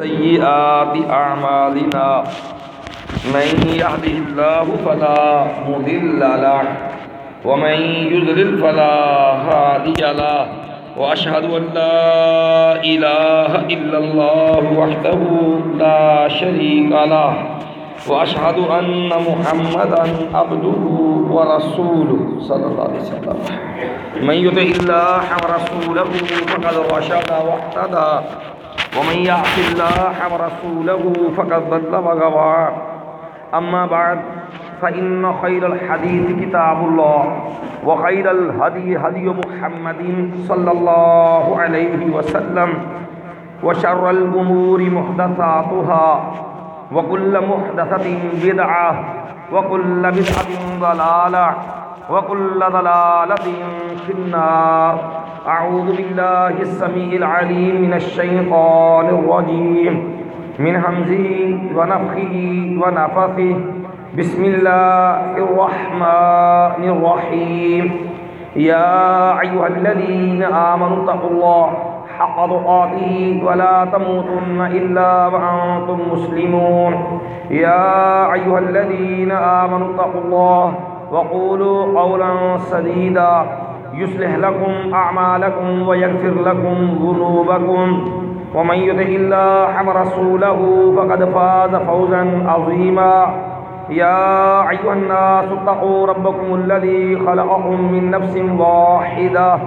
سيئات أعمالنا من يهده الله فلا مضل له ومن يضلل فلا هادي له. وأشهد أن لا إله إلا الله وحده لا شريك له. وأشهد أن محمدا عبده ورسوله. صلى الله عليه وسلم. من يطع الله ورسوله فقد رشد واهتدى ومن يعص الله ورسوله فقد ضل وغوى أما بعد، فإن خير الحديث كتاب الله، وخير الهدي هدي محمد صلى الله عليه وسلم، وشر الأمور محدثاتها، وكل محدثة بدعة، وكل بدعة ضلالة. وكل ضلالة في النار. أعوذ بالله السميع العليم من الشيطان الرجيم. من همزه ونفخه ونفثه. بسم الله الرحمن الرحيم. يا أيها الذين آمنوا اتقوا الله حق تقاته ولا تموتن إلا وأنتم مسلمون. يا أيها الذين آمنوا اتقوا الله وقولوا قولا سديدا. يصلح لكم أعمالكم ويغفر لكم ذنوبكم. ومن يطع الله ورسوله فقد فاز فوزا عظيما. يا أيها الناس اتقوا ربكم الذي خلقكم من نفس واحدة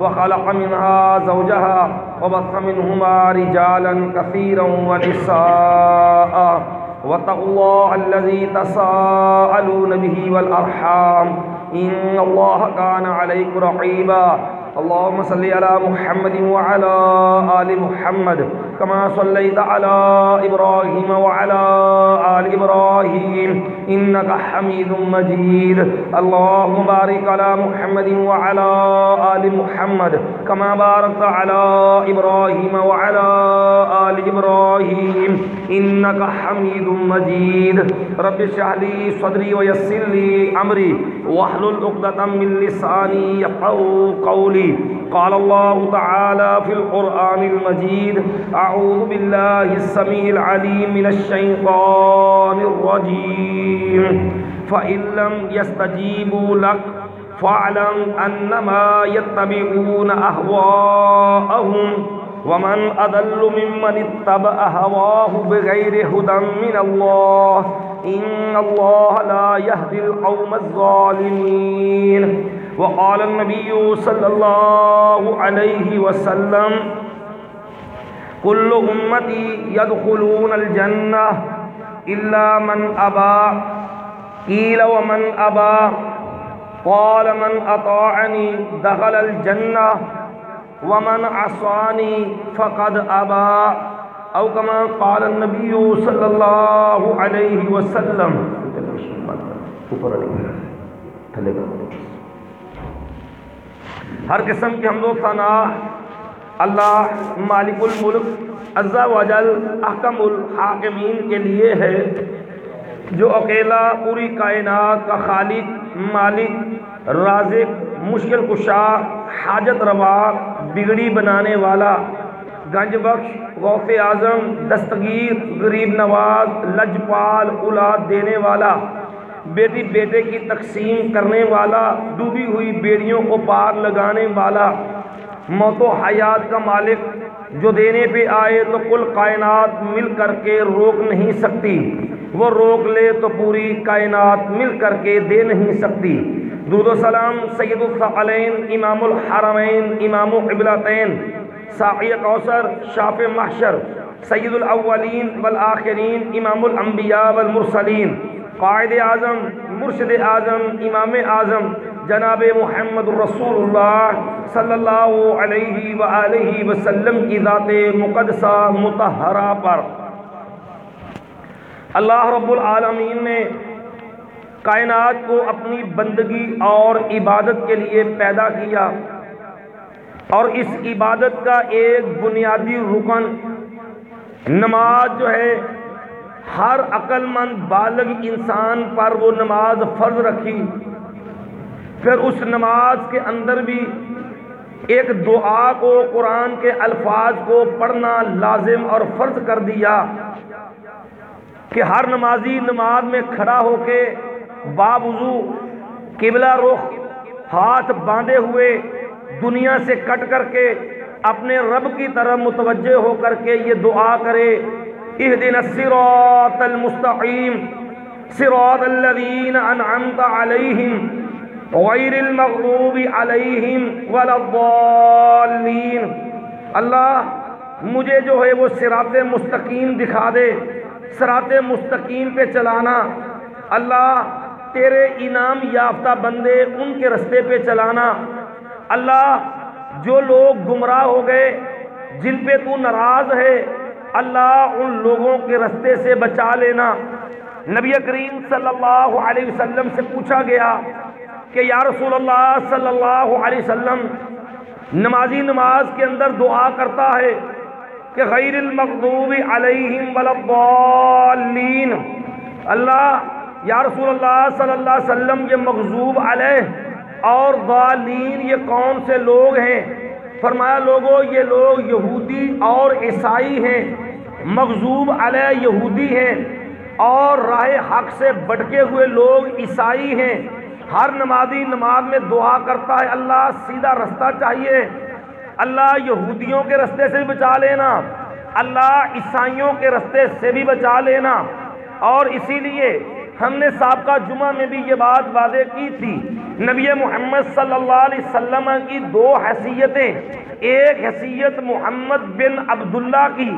وخلق منها زوجها وبث منهما رجالا كثيرا ونساء. واتقوا الله الذي تساءلون به والأرحام. إن الله كان عليكم رقيبا. اللهم صل على محمد وعلى آل محمد. كما صليت على إبراهيم وعلى آل إبراهيم، إنك حميد مجيد. اللهم بارك على محمد وعلى آل محمد، كما باركت على إبراهيم وعلى آل إبراهيم، إنك حميد مجيد. رب اشرح لي صدري ويسر لي أمري، واحلل عقدة من لساني يفقهوا قولي. قال الله تعالى في القرآن المجيد أعوذ أعوذ بالله السميع العليم من الشيطان الرجيم. فإن لم يستجيبوا لك، فاعلم أنما يتبعون أهواءهم. ومن أضل ممن اتبع هواه بغير هدى من الله، إن الله لا يهدي القوم الظالمين. وقال النبي صلى الله عليه وسلم كل أمتي يدخلون الجنة إلا من أبى. قيل ومن أبى. قال من أطاعني دخل الجنة ومن عصاني فقد أبى. أو كما قال النبي صلى الله عليه وسلم. ہر قسم کی حمد و ثنا اللہ مالک الملک عزا وجل احکم الحاکمین کے لیے ہے۔ جو اکیلا پوری کائنات کا خالق، مالک، رازق، مشکل کشا، حاجت روا، بگڑی بنانے والا، گنج بخش، غوث اعظم، دستگیر، غریب نواز، لجپال، اولاد دینے والا، بیٹی بیٹے کی تقسیم کرنے والا، ڈوبی ہوئی بیڑیوں کو پار لگانے والا موت و حیات کا مالک جو دینے پہ آئے تو کل کائنات مل کر کے روک نہیں سکتی۔ وہ روک لے تو پوری کائنات مل کر کے دے نہیں سکتی۔ دود و سلام سید الثقلین امام الحرمین، امام القبلتین ساقی کوثر، شاف محشر، سید الاولین والآخرین، امام الانبیاء والمرسلین، قائد اعظم، مرشد اعظم، امام اعظم۔ جناب محمد الرسول اللہ صلی اللہ علیہ وآلہ وسلم کی ذات مقدسہ متحرہ پر۔ اللہ رب العالمین نے کائنات کو اپنی بندگی اور عبادت کے لیے پیدا کیا اور اس عبادت کا ایک بنیادی رکن نماز جو ہے، ہر عقل مند بالغ انسان پر وہ نماز فرض رکھی۔ پھر اس نماز کے اندر بھی ایک دعا کو قرآن کے الفاظ کو پڑھنا لازم اور فرض کر دیا کہ ہر نمازی نماز میں کھڑا ہو کے بابضو قبلہ رخ ہاتھ باندھے ہوئے دنیا سے کٹ کر کے اپنے رب کی طرف متوجہ ہو کر کے یہ دعا کرے، اہدنا الصراط المستقیم، صراط الذین انعمت علیہم غیر المغضوب علیہم ولا الضالین اللہ مجھے جو ہے وہ صراط مستقیم دکھا دے، صراط مستقیم پہ چلانا۔ اللہ تیرے انعام یافتہ بندے ان کے رستے پہ چلانا۔ اللہ جو لوگ گمراہ ہو گئے، جن پہ تو ناراض ہے، اللہ ان لوگوں کے رستے سے بچا لینا۔ نبی کریم صلی اللہ علیہ وسلم سے پوچھا گیا کہ یا رسول اللہ صلی اللہ علیہ وسلم نمازی نماز کے اندر دعا کرتا ہے کہ غیر المغضوب علیہم الضالین۔ اللہ، یا رسول اللہ صلی اللہ علیہ وسلم، یہ مغضوب علیہ اور ضالین، یہ کون سے لوگ ہیں۔ فرمایا لوگوں یہ لوگ یہودی اور عیسائی ہیں۔ مغضوب علیہ یہودی ہیں اور راہ حق سے بٹکے ہوئے لوگ عیسائی ہیں۔ ہر نمازی نماز میں دعا کرتا ہے، اللہ سیدھا رستہ چاہیے۔ اللہ یہودیوں کے رستے سے بھی بچا لینا۔ اللہ عیسائیوں کے رستے سے بھی بچا لینا۔ اور اسی لیے ہم نے سابقہ جمعہ میں بھی یہ بات واضح کی تھی۔ نبی محمد صلی اللہ علیہ وسلم کی دو حیثیتیں۔ ایک حیثیت محمد بن عبداللہ کی،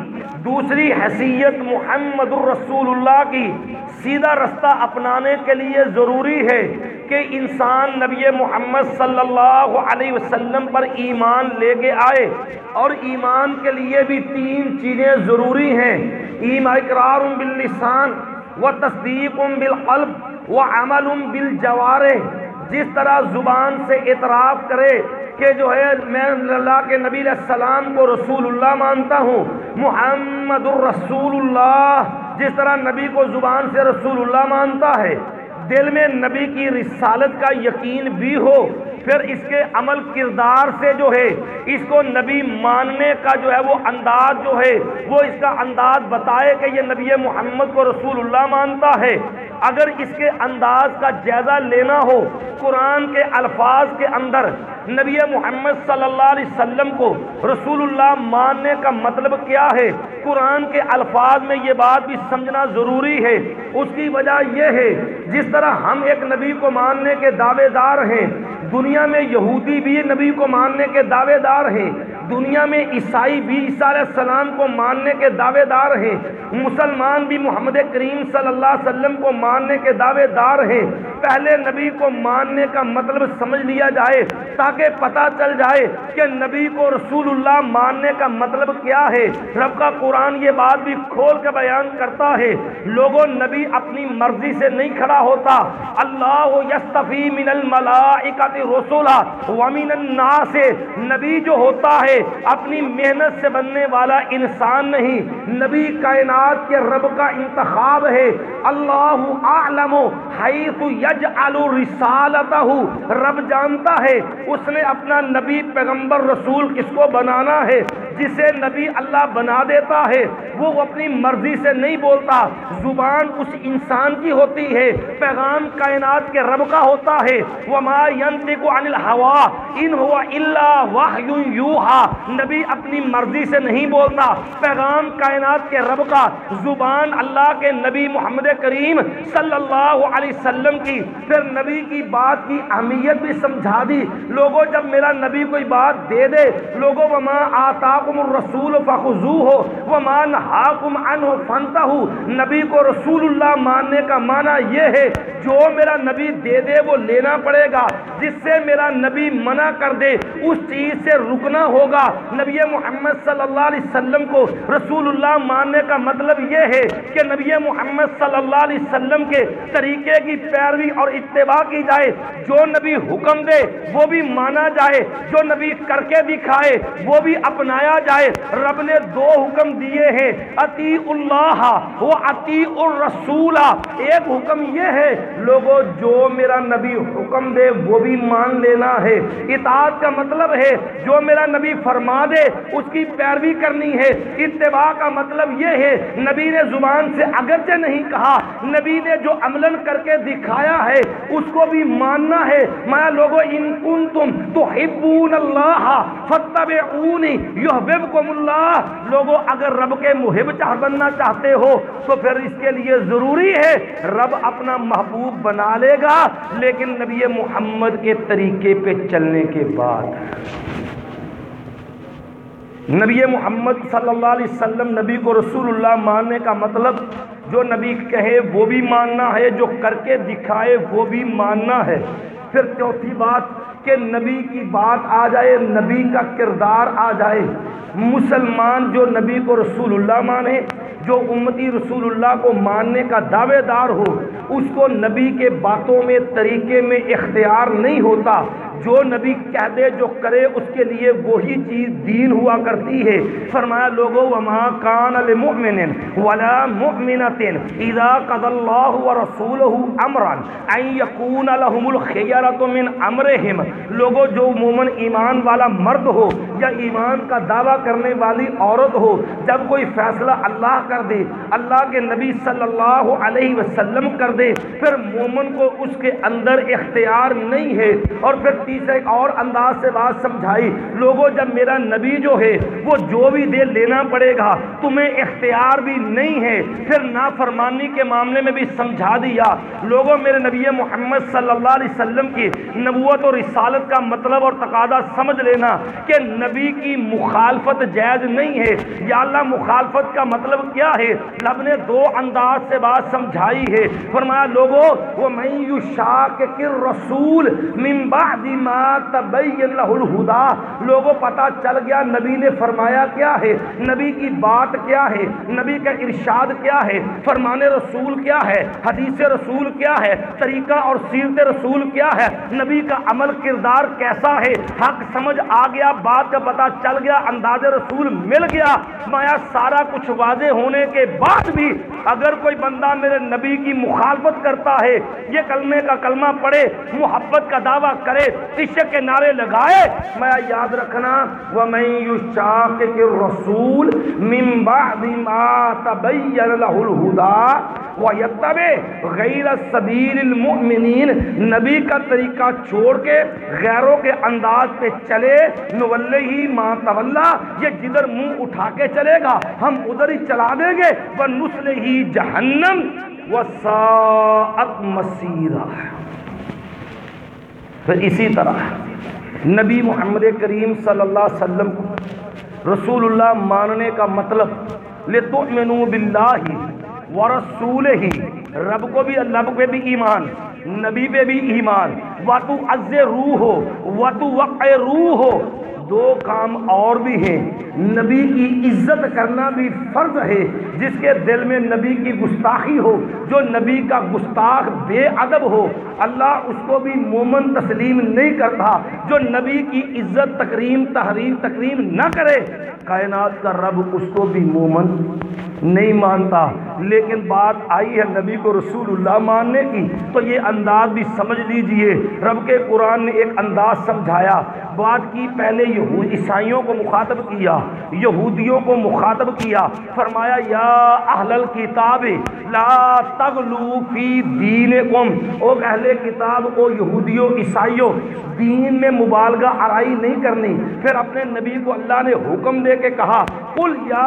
دوسری حیثیت محمد الرسول اللہ کی۔ سیدھا رستہ اپنانے کے لیے ضروری ہے۔ کہ انسان نبی محمد صلی اللہ علیہ وسلم پر ایمان لے کے آئے اور ایمان کے لیے بھی تین چیزیں ضروری ہیں۔ ایمان اقرار باللسان وہ تصدیق بالقلب وہ عمل بالجوارح۔ جس طرح زبان سے اعتراف کرے کہ جو ہے میں اللہ کے نبی علیہ السلام کو رسول اللہ مانتا ہوں، محمد الرسول اللہ جس طرح نبی کو زبان سے رسول اللہ مانتا ہے۔ دل میں نبی کی رسالت کا یقین بھی ہو پھر اس کے عمل کردار سے جو ہے، اس کو نبی ماننے کا جو ہے وہ انداز جو ہے، وہ اس کا انداز بتائے کہ یہ نبی محمد کو رسول اللہ مانتا ہے۔ اگر اس کے انداز کا جائزہ لینا ہو قرآن کے الفاظ کے اندر نبی محمد صلی اللہ علیہ وسلم کو رسول اللہ ماننے کا مطلب کیا ہے، قرآن کے الفاظ میں یہ بات بھی سمجھنا ضروری ہے۔ اس کی وجہ یہ ہے، جس طرح ہم ایک نبی کو ماننے کے دعوے دار ہیں دنیا میں یہودی بھی نبی کو ماننے کے دعوے دار ہیں، دنیا میں عیسائی بھی عیسیٰ علیہ السلام کو ماننے کے دعوے دار ہیں، مسلمان بھی محمد کریم صلی اللہ علیہ وسلم کو ماننے کے دعوے دار ہیں۔ پہلے نبی کو ماننے کا مطلب سمجھ لیا جائے تاکہ پتہ چل جائے کہ نبی کو رسول اللہ ماننے کا مطلب کیا ہے۔ رب کا قرآن یہ بات بھی کھول کے بیان کرتا ہے، لوگوں، نبی اپنی مرضی سے نہیں کھڑا ہوتا۔ اللہ یستفی من الملائکت رسولہ ومن الناس، نبی جو ہوتا ہے، اپنی محنت سے بننے والا انسان نہیں۔ نبی کائنات کے رب کا انتخاب ہے۔ اللہ اعلم حیث یجعل رسالتہ۔ رب جانتا ہے، اس نے اپنا نبی پیغمبر رسول کس کو بنانا ہے؟ جسے نبی اللہ بنا دیتا ہے۔ وہ اپنی مرضی سے نہیں بولتا۔ زبان اس انسان کی ہوتی ہے۔ پیغام کائنات کے رب کا ہوتا ہے۔ وما ينطق عن الهوى ان هو الا وحی یوحا نبی اپنی مرضی سے نہیں بولتا۔ پیغام کائنات کے رب کا، زبان اللہ کے نبی محمد کریم صلی اللہ علیہ وسلم کی۔ پھر نبی کی بات کی اہمیت بھی سمجھا دی۔ لوگوں، جب میرا نبی کوئی بات دے دے، لوگوں، وما آتاکم الرسول فخذوه، وما نهاکم عنه فانتهوا نبی کو رسول اللہ ماننے کا معنی یہ ہے، جو میرا نبی دے دے، وہ لینا پڑے گا۔ جس سے میرا نبی منع کر دے، اس چیز سے رکنا ہوگا۔ نبی محمد صلی اللہ علیہ وسلم کو رسول اللہ ماننے کا مطلب یہ ہے کہ نبی محمد صلی اللہ علیہ وسلم کے طریقے کی پیروی اور اتباع کی جائے۔ جو نبی حکم دے، وہ بھی مانا جائے۔ جو نبی کر کے دکھائے وہ بھی اپنایا جائے۔ رب نے دو حکم دیے ہیں اتی اللہ وہ اتی الرسول ایک حکم یہ ہے لوگوں جو میرا نبی حکم دے، وہ بھی مان لینا ہے۔ اطاعت کا مطلب ہے جو میرا نبی فرما دے، اس کی پیروی کرنی ہے۔ اتباع کا مطلب یہ ہے، نبی نے زبان سے اگرچہ نہیں کہا، نبی نے جو عملاً کر کے دکھایا ہے، اس کو بھی ماننا ہے۔ میں لوگوں ان کن تم تو حبون اللہ فتبعونی یحببکم اللہ۔ لوگوں اگر رب کے محب چاہ بننا چاہتے ہو، تو پھر اس کے لیے ضروری ہے، رب اپنا محبوب بنا لے گا۔ لیکن نبی محمد کے طریقے پہ چلنے کے بعد نبی محمد صلی اللہ علیہ وسلم نبی کو رسول اللہ ماننے کا مطلب جو نبی کہے وہ بھی ماننا ہے، جو کر کے دکھائے وہ بھی ماننا ہے۔ پھر چوتھی بات کہ نبی کی بات آ جائے، نبی کا کردار آ جائے۔ مسلمان جو نبی کو رسول اللہ مانے، جو امتی رسول اللہ کو ماننے کا دعوے دار ہو، اس کو نبی کے باتوں میں، طریقے میں اختیار نہیں ہوتا۔ جو نبی کہہ دے، جو کرے، اس کے لیے وہی چیز دین ہوا کرتی ہے۔ فرمایا لوگو، وما کان لمؤمن ولا مؤمنۃ اذا قضى الله ورسوله امرا ان يكون لهم الخيرة من امرهم لوگو، جو مومن ایمان والا مرد ہو یا ایمان کا دعویٰ کرنے والی عورت ہو، جب کوئی فیصلہ اللہ کر دے، اللہ کے نبی صلی اللہ علیہ وسلم کر دے، پھر مومن کو اس کے اندر اختیار نہیں ہے اور پھر تیسرے ایک اور انداز سے بات سمجھائی۔ لوگوں، جب میرا نبی جو ہے، وہ جو بھی دے لینا پڑے گا، تمہیں اختیار بھی نہیں ہے، پھر نافرمانی کے معاملے میں بھی سمجھا دیا۔ لوگوں، میرے نبی محمد صلی اللہ علیہ وسلم کی نبوت اور رسالت کا مطلب اور تقاضا سمجھ لینا کہ نبی کی مخالفت جائز نہیں ہے۔ یا اللہ، مخالفت کا مطلب کیا ہے؟ لب نے دو انداز سے بات سمجھائی ہے۔ فرمایا، لوگوں وہ میں یو شاک رسول من بعد ما تبین له الهدى لوگوں پتہ چل گیا نبی نے فرمایا کیا ہے، نبی کی بات کیا ہے، نبی کا ارشاد کیا ہے، فرمان رسول کیا ہے، حدیث رسول کیا ہے، طریقہ اور سیرت رسول کیا ہے، نبی کا عمل کردار کیسا ہے، حق سمجھ آ گیا، بات کا پتہ چل گیا، انداز رسول مل گیا۔ مایا سارا کچھ واضح ہونے کے بعد بھی اگر کوئی بندہ میرے نبی کی مخالفت کرتا ہے، یہ کلمے کا کلمہ پڑھے، محبت کا دعویٰ کرے عشق کے نعرے لگائے، میں یاد رکھنا، وَمَن يُشَاقِقِ الرَّسُولِ مِن بَعْدِ مَا تَبَيَّنَ لَهُ الْهُدَى وَيَتَّبِعْ غَيْرَ سَبِيلِ الْمُؤْمِنِينَ۔ نبی کا طریقہ چھوڑ کے، غیروں کے انداز پہ چلے نوَلِّهِ مَا تَوَلَّا یہ جدھر منہ اٹھا کے چلے گا، ہم ادھر ہی چلا دیں گے۔ وَنُسْلِهِ جَهَنَّمْ وَسَاءَتْ مَسِيرًا پھر اسی طرح نبی محمد کریم صلی اللہ علیہ وسلم کو رسول اللہ ماننے کا مطلب لِتُؤْمِنُوا بِاللَّهِ وَرَسُولِهِ ہی رب کو بھی اللہ پہ بھی ایمان، نبی پہ بھی ایمان وَتُعَزِّ عز روح ہو واتو روح ہو دو کام اور بھی ہیں۔ نبی کی عزت کرنا بھی فرض ہے۔ جس کے دل میں نبی کی گستاخی ہو، جو نبی کا گستاخ بے ادب ہو، اللہ اس کو بھی مومن تسلیم نہیں کرتا۔ جو نبی کی عزت، تکریم، تحریم، تکریم نہ کرے، کائنات کا رب اس کو بھی مومن نہیں مانتا۔ لیکن بات آئی ہے نبی کو رسول اللہ ماننے کی، تو یہ انداز بھی سمجھ لیجیے۔ رب کے قرآن نے ایک انداز سمجھایا۔ بات کی پہلے یہود عیسائیوں کو مخاطب کیا، یہودیوں کو مخاطب کیا، فرمایا، یا اہل الکتاب، لا تغلو فی دینکم۔ او اہل کتاب کو یہودیوں، عیسائیوں، دین میں مبالغہ آرائی نہیں کرنی۔ پھر اپنے نبی کو اللہ نے حکم دے کے کہا، قل یا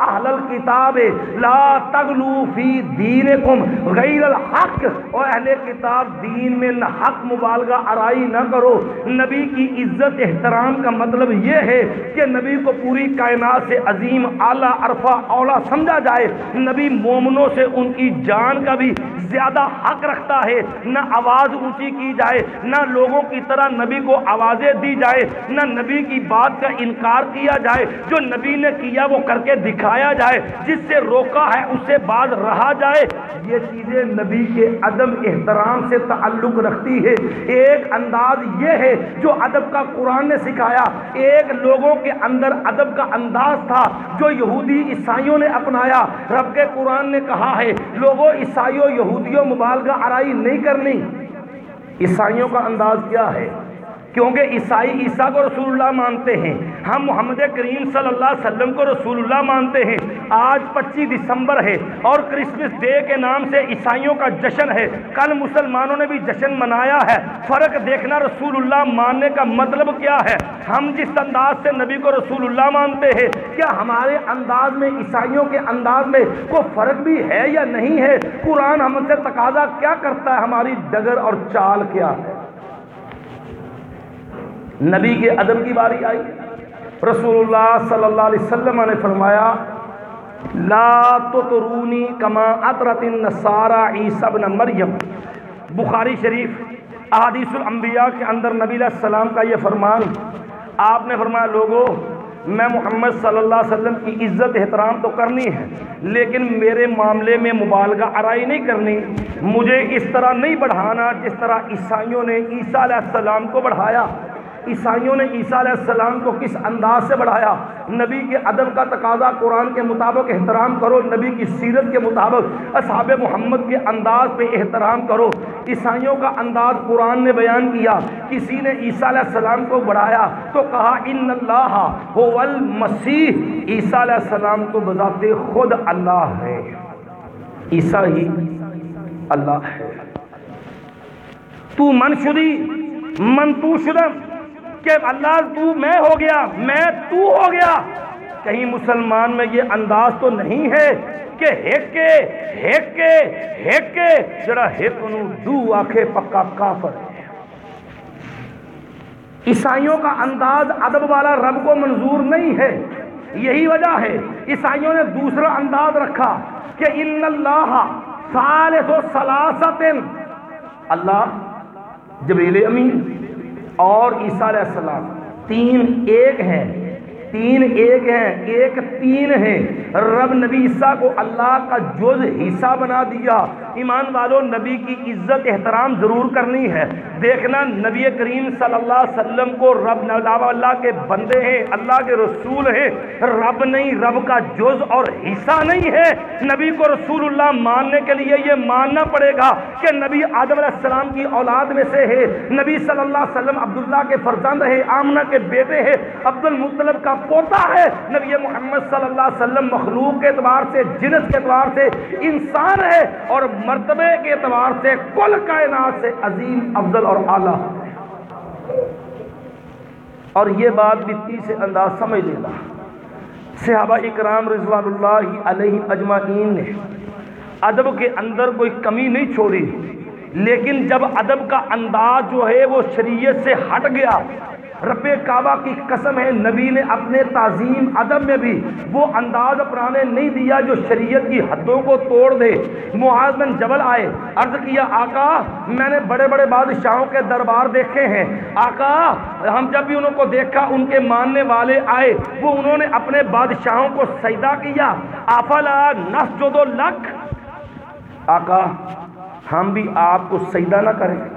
اہل الکتاب، لا تغلو فی دینکم۔ غیر الحق، او اہل کتاب، دین میں نہ حق مبالغہ آرائی نہ کرو۔ نبی کی عزت عزت احترام کا مطلب یہ ہے کہ نبی کو پوری پوری کائنات سے عظیم، اعلیٰ، عرفہ اولا سمجھا جائے۔ نبی مومنوں سے ان کی جان کا بھی زیادہ حق رکھتا ہے۔ نہ آواز اونچی کی جائے، نہ لوگوں کی طرح نبی کو آوازیں دی جائے، نہ نبی کی بات کا انکار کیا جائے۔ جو نبی نے کیا وہ کر کے دکھایا جائے، جس سے روکا ہے اس سے بعد رہا جائے۔ یہ چیزیں نبی کے عدم احترام سے تعلق رکھتی ہے ایک انداز یہ ہے جو ادب کا قرآن نے سکھایا، ایک لوگوں کے اندر ادب کا انداز تھا جو یہودی عیسائیوں نے اپنایا۔ رب کے قرآن نے کہا ہے، لوگوں، عیسائیوں، یہودیوں، مبالغہ آرائی نہیں کرنی۔ عیسائیوں کا انداز کیا ہے؟ کیونکہ عیسائی عیسیٰ کو رسول اللہ مانتے ہیں۔ ہم محمد کریم صلی اللہ علیہ وسلم کو رسول اللہ مانتے ہیں۔ آج پچیس دسمبر ہے اور کرسمس ڈے کے نام سے عیسائیوں کا جشن ہے۔ کل مسلمانوں نے بھی جشن منایا ہے۔ فرق دیکھنا رسول اللہ ماننے کا مطلب کیا ہے؟ ہم جس انداز سے نبی کو رسول اللہ مانتے ہیں، کیا ہمارے انداز میں عیسائیوں کے انداز میں کوئی فرق بھی ہے یا نہیں ہے؟ قرآن ہم سے تقاضا کیا کرتا ہے ہماری ڈگر اور چال کیا ہے؟ نبی کے ادب کی باری آئی۔ رسول اللہ صلی اللہ علیہ وسلم نے فرمایا، لا تطرونی کما اطرت النصارى عیسی ابن مریم۔ بخاری شریف، احادیث الانبیاء کے اندر نبی علیہ السلام کا یہ فرمان، آپ نے فرمایا لوگوں میں محمد صلی اللہ علیہ وسلم کی عزت احترام تو کرنی ہے، لیکن میرے معاملے میں مبالغہ آرائی نہیں کرنی۔ مجھے اس طرح نہیں بڑھانا جس طرح عیسائیوں نے عیسیٰ علیہ السلام کو بڑھایا۔ عیسائیوں نے عیسیٰ علیہ السلام کو کس انداز سے بڑھایا؟ نبی کے ادب کا تقاضا قرآن کے مطابق احترام کرو، نبی کی سیرت کے مطابق اصحاب محمد کے انداز پہ احترام کرو۔ عیسائیوں کا انداز قرآن نے بیان کیا، کسی نے عیسیٰ علیہ السلام کو بڑھایا تو کہا، ان اللہ ہو المسیح عیسیٰ علیہ السلام کو بذات خود اللہ ہے۔ عیسیٰ ہی اللہ ہے۔ تو من شدی، من تو شدم۔ کہ اللہ تو میں ہو گیا، میں تو ہو گیا۔ کہیں مسلمان میں یہ انداز تو نہیں ہے کہ ہیکے ہیکے ہیکے، جڑا ہیک نو دو آکھے پکا کافر ہے۔ عیسائیوں کا انداز ادب والا رب کو منظور نہیں ہے۔ یہی وجہ ہے، عیسائیوں نے دوسرا انداز رکھا کہ ان اللہ ثالث و سلاست اللہ جبریل امین۔ اور عیسیٰ علیہ السلام، تین ایک ہیں، تین ایک ہیں، ایک تین ہیں۔ رب نبی عیسیٰ کو اللہ کا جز حصہ بنا دیا۔ ایمان والوں نبی کی عزت، احترام ضرور کرنی ہے۔ دیکھنا، نبی کریم صلی اللہ علیہ وسلم کو رب اللہ کے بندے ہیں، اللہ کے رسول ہیں۔ رب نہیں، رب کا جز اور حصہ نہیں ہے۔ نبی کو رسول اللہ ماننے کے لیے یہ ماننا پڑے گا کہ نبی آدم علیہ السلام کی اولاد میں سے ہے۔ نبی صلی اللہ علیہ وسلم عبداللہ کے فرزند ہے آمنہ کے بیٹے ہیں۔ عبد المطلب کا پوتا ہے۔ نبی محمد صلی اللہ علیہ وسلم مخلوق کے اعتبار سے، جنس کے اعتبار سے انسان ہے۔ اور مرتبے کے اعتبار سے کل کائنات سے عظیم، افضل اور اعلیٰ۔ اور یہ بات بھی تیسے انداز سمجھ لینا۔ صحابہ اکرام رضوان اللہ علیہ اجمعین نے ادب کے اندر کوئی کمی نہیں چھوڑی، لیکن جب ادب کا انداز جو ہے وہ شریعت سے ہٹ گیا رب کعبہ کی قسم ہے، نبی نے اپنے تعظیم ادب میں بھی وہ انداز اپنانے نہیں دیا جو شریعت کی حدوں کو توڑ دے۔ معاذ بن جبل آئے، عرض کیا، آقا، میں نے بڑے بڑے بادشاہوں کے دربار دیکھے ہیں۔ آقا، ہم جب بھی انہوں کو دیکھا، ان کے ماننے والے آئے، وہ انہوں نے اپنے بادشاہوں کو سجدہ کیا۔ آفلا نس جو دو لکھ آقا، ہم بھی آپ کو سجدہ نہ کریں۔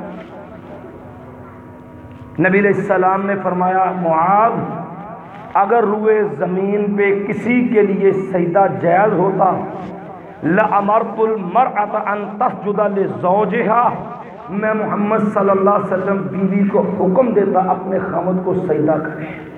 نبی علیہ السلام نے فرمایا، معاذ، اگر روئے زمین پہ کسی کے لیے سجدہ جائز ہوتا، لَأَمَرْتُ الْمَرْعَةَ أَن تَسْجُدَ لِزَوْجِهَا. میں محمد صلی اللہ علیہ وسلم بیوی کو حکم دیتا، اپنے خامد کو سجدہ کریں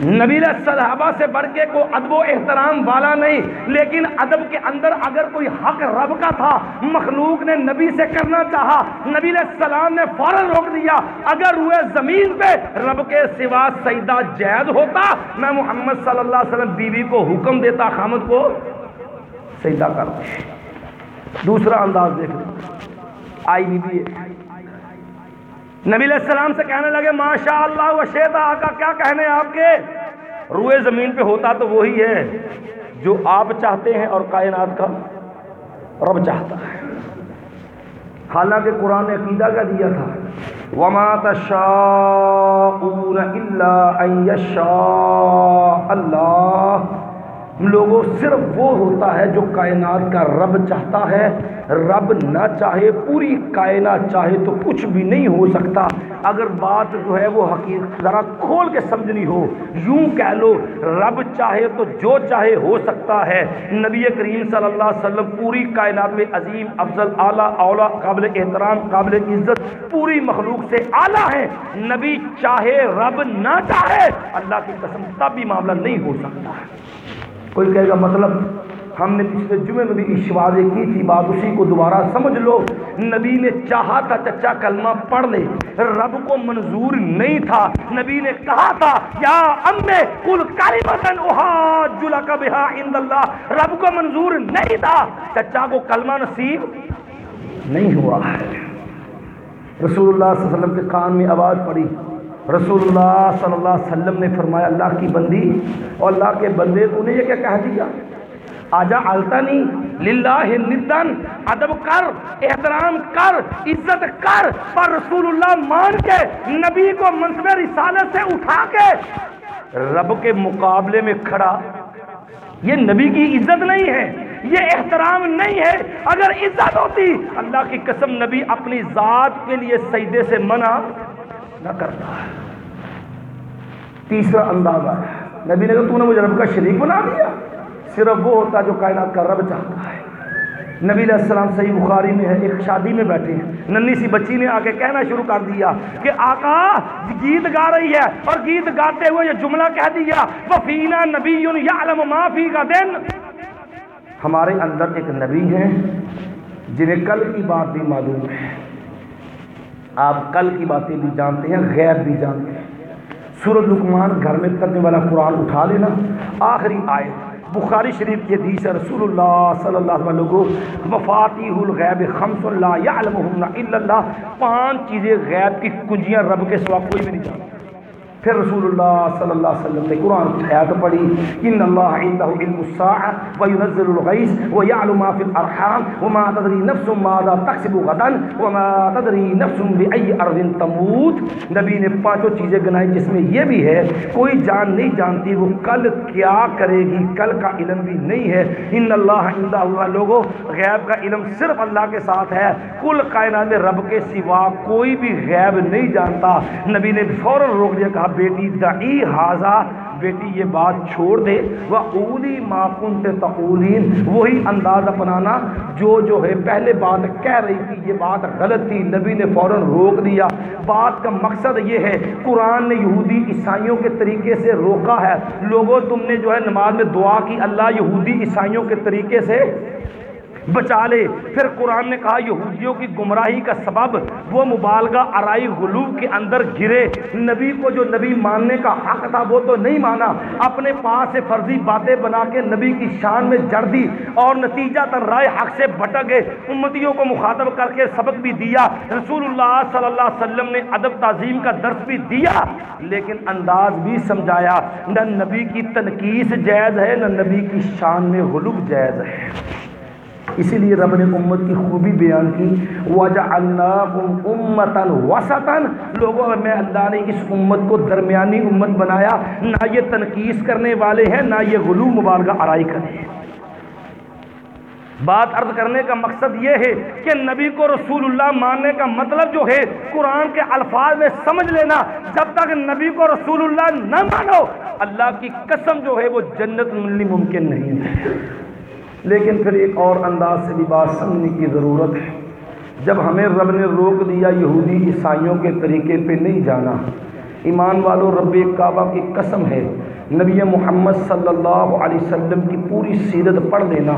نبی صحابہ سے بڑھ کے کو ادب و احترام والا نہیں، لیکن ادب کے اندر اگر کوئی حق رب کا تھا، مخلوق نے نبی سے کرنا چاہا، نبی علیہ السلام نے فوراً روک دیا۔ اگر روئے زمین پہ رب کے سوا سجدہ جائز ہوتا، میں محمد صلی اللہ علیہ وسلم بیوی کو حکم دیتا، خامد کو سجدہ کر دوسرا انداز دیکھ آئی بی بی نبی علیہ السلام سے کہنے لگے ماشاء اللہ و شیتا آقا کیا کہنے آپ کے؟ روئے زمین پہ ہوتا تو وہی ہے جو آپ چاہتے ہیں اور کائنات کا رب چاہتا ہے۔ حالانکہ قرآن عقیدہ کا دیا تھا۔ وما تشاءون الا ان اللہ لوگوں، صرف وہ ہوتا ہے جو کائنات کا رب چاہتا ہے۔ رب نہ چاہے، پوری کائنات چاہے تو کچھ بھی نہیں ہو سکتا۔ اگر بات جو ہے وہ حقیقت ذرا کھول کے سمجھنی ہو، یوں کہہ لو، رب چاہے تو جو چاہے ہو سکتا ہے۔ نبی کریم صلی اللہ علیہ وسلم پوری کائنات میں عظیم، افضل، اعلیٰ اولا قابل احترام، قابل عزت، پوری مخلوق سے اعلیٰ ہے نبی چاہے، رب نہ چاہے، اللہ کی قسم تب بھی معاملہ نہیں ہو سکتا۔ ہے کوئی کہے گا مطلب ہم نے پچھلے جمعے میں بھی اس واضح کی تھی، بات اسی کو دوبارہ سمجھ لو۔ نبی نے چاہا تھا چچا کلمہ پڑھ لے، رب کو منظور نہیں تھا۔ نبی نے کہا تھا، یا امے کل کلمتن احاج لک بها عند اللہ۔ رب کو منظور نہیں تھا۔ چچا کو کلمہ نصیب نہیں ہوا۔ ہے رسول اللہ صلی اللہ علیہ وسلم کے کان میں آواز پڑی۔ رسول اللہ صلی اللہ علیہ وسلم نے فرمایا، اللہ کی بندی اور اللہ کے بندے تو نے یہ کیا کہہ دیا؟ آجا التنی للہ ندن ادب کر، احترام کر، عزت کر، پر رسول اللہ مان کے، نبی کو منصب رسالت سے اٹھا کے رب کے مقابلے میں کھڑا۔ یہ نبی کی عزت نہیں ہے، یہ احترام نہیں ہے۔ اگر عزت ہوتی، اللہ کی قسم نبی اپنی ذات کے لیے سجدے سے منع نہ کرتا ہے۔ تیسرا اندازہ ہے۔ نبی نے کہا تو نے مجھے رب کا شریک بنا دیا۔ صرف وہ ہوتا جو کائنات کا رب چاہتا ہے۔ نبی علیہ السلام صحیح بخاری میں ہے، ایک شادی میں بیٹھے ہیں۔ ننی سی بچی نے آ کے کہنا شروع کر دیا کہ آقا، گیت گا رہی ہے اور گیت گاتے ہوئے یہ جملہ کہہ دیا وفینا نبی یعلم ما فی کا دن ہمارے اندر ایک نبی ہیں جنہیں کل کی بات بھی معلوم ہے۔ آپ کل کی باتیں بھی جانتے ہیں غیر بھی جانتے ہیں۔ سورج لکمان گھر میں کرنے والا قرآن اٹھا لینا۔ آخری آئے بخاری شریف کی حدیث ہے، رسول اللہ صلی اللہ علیہ وسلم وفاتی الغیب خمس اللہ یا الا اللہ۔ پانچ چیزیں غیب کی کنجیاں رب کے سوا کوئی بھی نہیں جانتا۔ پھر رسول اللہ صلی اللہ علیہ وسلم نے قرآن کی آیات پڑھی ان اللہ عنده علم الساعه وينزل الغيث ويعلم ما في الارحام وما تدري نفس ماذا تكسب غدا وما تدري نفس باي ارض تموت نبی نے پانچوں چیزیں گنائی جس میں یہ بھی ہے، کوئی جان نہیں جانتی وہ کل کیا کرے گی، کل کا علم بھی نہیں ہے۔ ان اللہ عنده اللہ لوگوں غیب کا علم صرف اللہ کے ساتھ ہے۔ کل کائنات میں رب کے سوا کوئی بھی غیب نہیں جانتا۔ نبی نے فوراً روک دیا کہا بیٹی دعی حاضہ بیٹی یہ بات چھوڑ دے۔ وہ اولی معقن سے تقولین۔ وہی انداز اپنانا جو جو ہے، پہلے بات کہہ رہی تھی، یہ بات غلط تھی۔ نبی نے فوراً روک دیا۔ بات کا مقصد یہ ہے، قرآن نے یہودی عیسائیوں کے طریقے سے روکا ہے۔ لوگوں، تم نے جو ہے نماز میں دعا کی، اللہ یہودی عیسائیوں کے طریقے سے بچا لے۔ پھر قرآن نے کہا، یہودیوں کی گمراہی کا سبب وہ مبالغہ ارائی غلوب کے اندر گرے۔ نبی کو جو نبی ماننے کا حق تھا، وہ تو نہیں مانا۔ اپنے پاس سے فرضی باتیں بنا کے نبی کی شان میں جڑ دی اور نتیجہ تر رائے حق سے بھٹک گئے۔ امتیوں کو مخاطب کر کے سبق بھی دیا۔ رسول اللہ صلی اللہ علیہ وسلم نے ادب تعظیم کا درس بھی دیا، لیکن انداز بھی سمجھایا۔ نہ نبی کی تنقید جائز ہے، نہ نبی کی شان میں غلوب جائز ہے۔ اسی لیے رب نے امت کی خوبی بیان کی وَجَعَلْنَاكُمْ أُمَّةً وَسَطًا۔ لوگوں میں اللہ نے اس امت کو درمیانی امت بنایا۔ نہ یہ تنقید کرنے والے ہیں، نہ یہ غلو مبارکہ آرائی کرے بات عرض کرنے کا مقصد یہ ہے کہ نبی کو رسول اللہ ماننے کا مطلب جو ہے، قرآن کے الفاظ میں سمجھ لینا۔ جب تک نبی کو رسول اللہ نہ مانو، اللہ کی قسم جو ہے، وہ جنت ملنی ممکن نہیں ہے۔ لیکن پھر ایک اور انداز سے بھی بات سمجھنے کی ضرورت ہے۔ جب ہمیں رب نے روک دیا یہودی عیسائیوں کے طریقے پہ نہیں جانا، ایمان والوں رب کعبہ کی قسم ہے، نبی محمد صلی اللہ علیہ وسلم کی پوری سیرت پڑھ دینا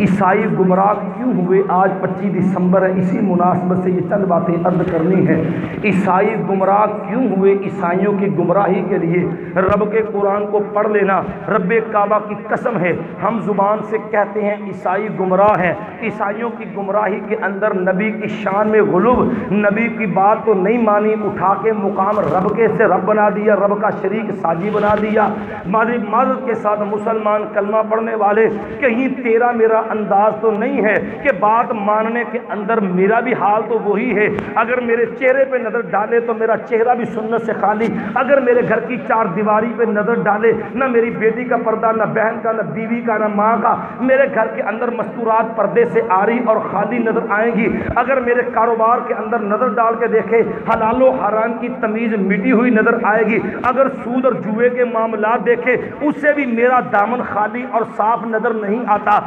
عیسائی گمراہ کیوں ہوئے؟ آج پچیس دسمبر ہے، اسی مناسبت سے یہ چند باتیں عرض کرنی ہے عیسائی گمراہ کیوں ہوئے؟ عیسائیوں کی گمراہی کے لیے رب کے قرآن کو پڑھ لینا رب کعبہ کی قسم ہے۔ ہم زبان سے کہتے ہیں عیسائی گمراہ ہیں۔ عیسائیوں کی گمراہی کے اندر نبی کی شان میں غلوب، نبی کی بات کو نہیں مانی، اٹھا کے مقام رب کے سے رب بنا دیا، رب کا شریک ساجی بنا دیا۔ ماضی مدد کے ساتھ مسلمان کلمہ پڑھنے والے، کہیں تیرا میرا انداز تو نہیں ہے کہ بات ماننے کے اندر میرا بھی حال تو وہی ہے۔ اگر میرے چہرے پہ نظر ڈالے تو میرا چہرہ بھی سنت سے خالی۔ اگر میرے گھر کی چار دیواری پہ نظر ڈالے، نہ میری بیٹی کا پردہ، نہ بہن کا، نہ بیوی کا، نہ ماں کا، میرے گھر کے اندر مستورات پردے سے آ رہی اور خالی نظر آئیں گی۔ اگر میرے کاروبار کے اندر نظر ڈال کے دیکھے، حلال و حرام کی تمیز مٹی ہوئی نظر آئے گی۔ اگر سود اور جوئے کے معاملات دیکھے، اس سے بھی میرا دامن خالی اور صاف نظر نہیں آتا۔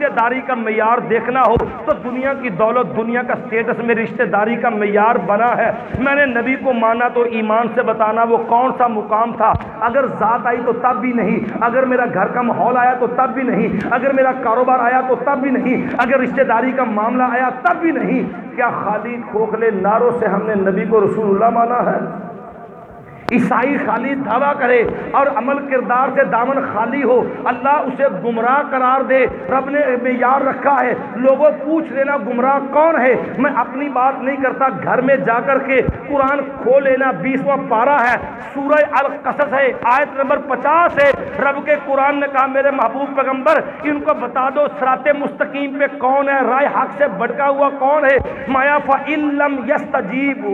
رشتہ داری کا معیار دیکھنا ہو تو دنیا کی دولت، دنیا کا سٹیٹس میں رشتہ داری کا معیار بنا ہے۔ میں نے نبی کو مانا تو ایمان سے بتانا وہ کون سا مقام تھا۔ اگر ذات آئی تو تب بھی نہیں۔ اگر میرا گھر کا ماحول آیا تو تب بھی نہیں۔ اگر میرا کاروبار آیا تو تب بھی نہیں۔ اگر رشتہ داری کا معاملہ آیا تب بھی نہیں۔ کیا خالی کھوکھلے ناروں سے ہم نے نبی کو رسول اللہ مانا ہے؟ عیسائی خالی دعویٰ کرے اور عمل کردار سے دامن خالی ہو، اللہ اسے گمراہ قرار دے، رب نے معیار رکھا ہے، لوگوں پوچھ لینا گمراہ کون ہے؟ میں اپنی بات نہیں کرتا، گھر میں جا کر کے قرآن کھو لینا بیسواں پارا ہے، سورہ القصص ہے، آیت نمبر پچاس ہے۔ رب کے قرآن نے کہا، میرے محبوب پیغمبر، ان کو بتا دو سرات مستقیم پہ کون ہے، رائے حق سے بھٹکا ہوا کون ہے؟ مایا فعلم یس تجیب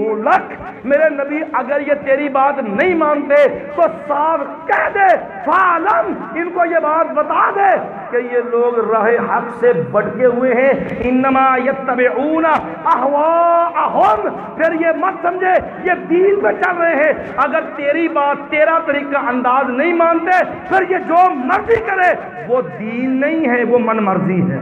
میرے نبی، اگر یہ تیری بات نہیں مانتے تو صاف کہہ دے فالم ان کو یہ بات بتا دے کہ یہ لوگ راہ حق سے بٹکے ہوئے ہیں۔ انما یتبعون احواءہم پھر یہ مت سمجھے، یہ دین پہ چل رہے ہیں۔ اگر تیری بات تیرا طریقہ انداز نہیں مانتے، پھر یہ جو مرضی کرے، وہ دین نہیں ہے، وہ من مرضی ہے۔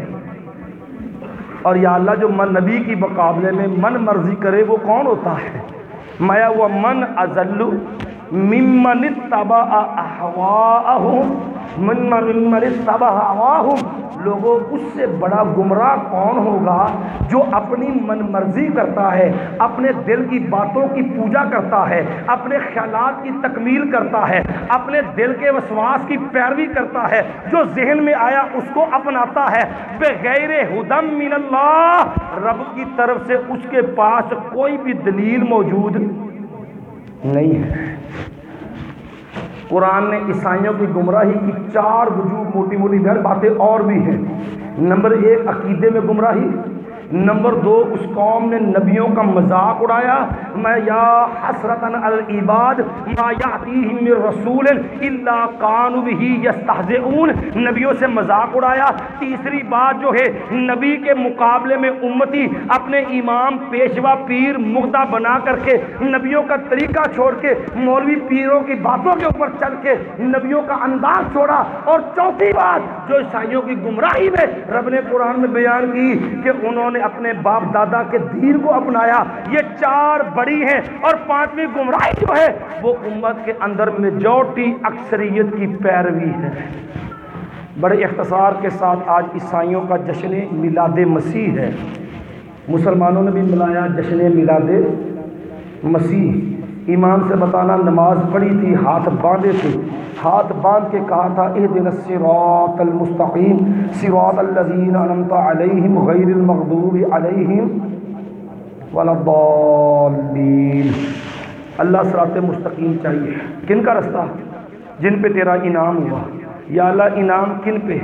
اور یا اللہ جو من نبی کی مقابلے میں من مرضی کرے، وہ کون ہوتا ہے؟ میا وہ من ازلو ممن تبا احواہم ممن ممن تبا احواہم لوگوں اس سے بڑا گمراہ کون ہوگا جو اپنی من مرضی کرتا ہے، اپنے دل کی باتوں کی پوجا کرتا ہے، اپنے خیالات کی تکمیل کرتا ہے، اپنے دل کے وسواس کی پیروی کرتا ہے، جو ذہن میں آیا اس کو اپناتا ہے۔ بغیر ہدم من اللہ، رب کی طرف سے اس کے پاس کوئی بھی دلیل موجود نہیں ہے۔ قرآن نے عیسائیوں کی گمراہی کی چار وجوہ موٹی موٹی گھر باتیں اور بھی ہیں۔ نمبر ایک، عقیدے میں گمراہی۔ نمبر دو، اس قوم نے نبیوں کا مذاق اڑایا میں یا حسرت العباد، ما یاتیہم من رسول الا قانو به یستهزئون نبیوں سے مذاق اڑایا۔ تیسری بات جو ہے، نبی کے مقابلے میں امتی اپنے امام، پیشوا پیر مقدہ بنا کر کے، نبیوں کا طریقہ چھوڑ کے، مولوی پیروں کی باتوں کے اوپر چل کے نبیوں کا انداز چھوڑا۔ اور چوتھی بات، جو عیسائیوں کی گمراہی میں رب نے قرآن میں بیان کی کہ انہوں نے اپنے باپ دادا کے دین کو اپنایا، یہ چار بڑی ہیں اور پانچویں گمراہی جو ہے، وہ امت کے اندر میجورٹی اکثریت کی پیروی ہے۔ بڑے اختصار کے ساتھ آج عیسائیوں کا جشن میلاد مسیح ہے۔ مسلمانوں نے بھی ملایا جشن میلاد مسیح۔ ایمان سے بتانا نماز پڑھی تھی، ہاتھ باندھے تھے۔ ہاتھ باندھ کے کہا تھا اہ دن سراط المستقیم سراط الذین انمت علیہم غیر المغضوب علیہم ولضالین اللہ صراط مستقیم چاہیے۔ کن کا رستہ؟ جن پہ تیرا انعام ہوا۔ یا اللہ، انعام کن پہ؟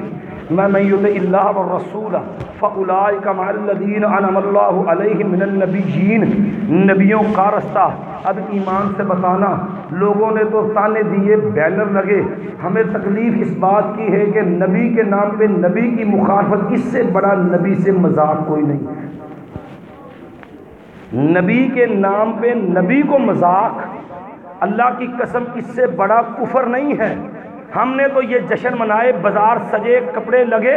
میں من یطع اللہ والرسول فاولئک مع الذین انعم اللہ علیہم من النبیین نبیوں کا رستہ. اب ایمان سے بتانا، لوگوں نے تو تانے دیے بینر لگے۔ ہمیں تکلیف اس بات کی ہے کہ نبی کے نام پہ نبی کی مخالفت، اس سے بڑا نبی سے مذاق کوئی نہیں۔ نبی کے نام پہ نبی کو مذاق، اللہ کی قسم اس سے بڑا کفر نہیں ہے۔ ہم نے تو یہ جشن منائے، بازار سجے، کپڑے لگے۔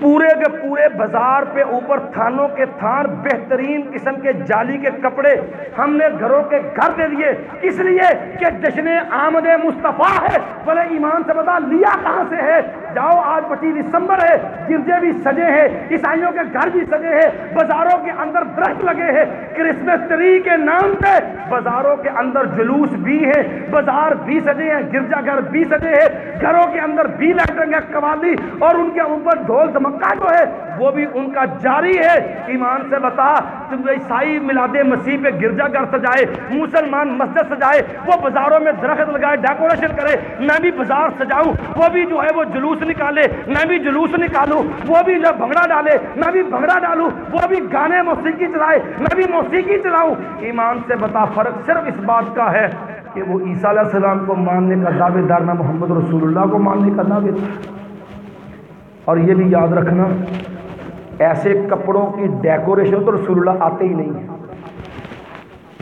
پورے کے پورے بازار پہ اوپر تھانوں کے تھان، بہترین قسم کے جالی کے کپڑے ہم نے گھروں کے گھر دے دیے۔ اس لیے کہ جشن آمد مصطفیٰ ہے بولے ایمان سے بتا، لیا کہاں سے ہے؟ جاؤ، آج پچیس دسمبر ہے، گرجے بھی سجے ہیں، عیسائیوں کے گھر بھی سجے ہیں، بازاروں کے اندر درخت لگے ہیں، کرسمس ٹری کے نام پہ بازاروں کے اندر جلوس بھی ہے بازار بھی سجے ہیں، گرجا گھر بھی سجے ہیں، گھروں کے اندر بھی لائٹنگ ہے قوالی اور ان کے اوپر ڈھول دھمکا جو ہے، وہ بھی ان کا جاری ہے۔ ایمان سے بتا، تم عیسائی ملاد مسیح پہ گرجا گھر سجائے، مسلمان مسجد سجائے، وہ بازاروں میں درخت لگائے ڈیکوریشن کرے، میں بھی بازار سجاؤں، وہ بھی جو ہے، وہ جلوس نکالے، میں بھی جلوس نکالوں، وہ بھی جو بھنگڑا ڈالے، میں بھی بھنگڑا ڈالوں، وہ بھی گانے موسیقی چلائے، میں بھی موسیقی چلاؤں۔ ایمان سے بتا، فرق صرف اس بات کا ہے کہ وہ عیسیٰ علیہ السلام کو ماننے کا دعوے دار میں محمد رسول اللہ کو ماننے کا دعوے دار۔ اور یہ بھی یاد رکھنا، ایسے کپڑوں کی ڈیکوریشن تو رسول اللہ آتے ہی نہیں ہیں۔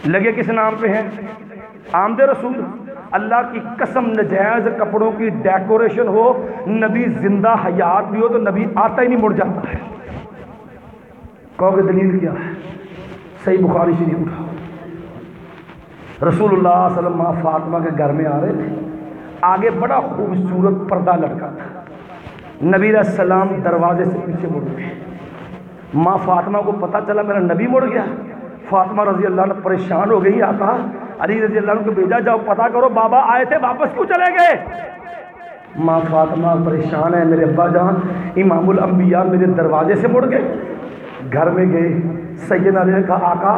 لگے کس نام پہ ہیں؟ آمد رسول۔ اللہ کی قسم نجائز کپڑوں کی ڈیکوریشن ہو، نبی زندہ حیات بھی ہو تو نبی آتا ہی نہیں مڑ جاتا ہے۔ کہو کہ دلیل کیا ہے؟ صحیح بخاری شریف اٹھاؤ۔ رسول اللہ صلی اللہ علیہ وسلم فاطمہ کے گھر میں آ رہے تھے۔ آگے بڑا خوبصورت پردہ لڑکا تھا۔ نبی علیہ السلام دروازے سے پیچھے مڑ گئے۔ ماں فاطمہ کو پتہ چلا، میرا نبی مڑ گیا۔ فاطمہ رضی اللہ عنہ پریشان ہو گئی آقا علی رضی اللہ عنہ کو بھیجا جاؤ، پتا کرو بابا آئے تھے، واپس کیوں چلے گئے؟ ماں فاطمہ پریشان ہے، میرے ابا جان، امام الانبیاء میرے دروازے سے مڑ گئے۔ گھر میں گئے سید علی نے کہا، آقا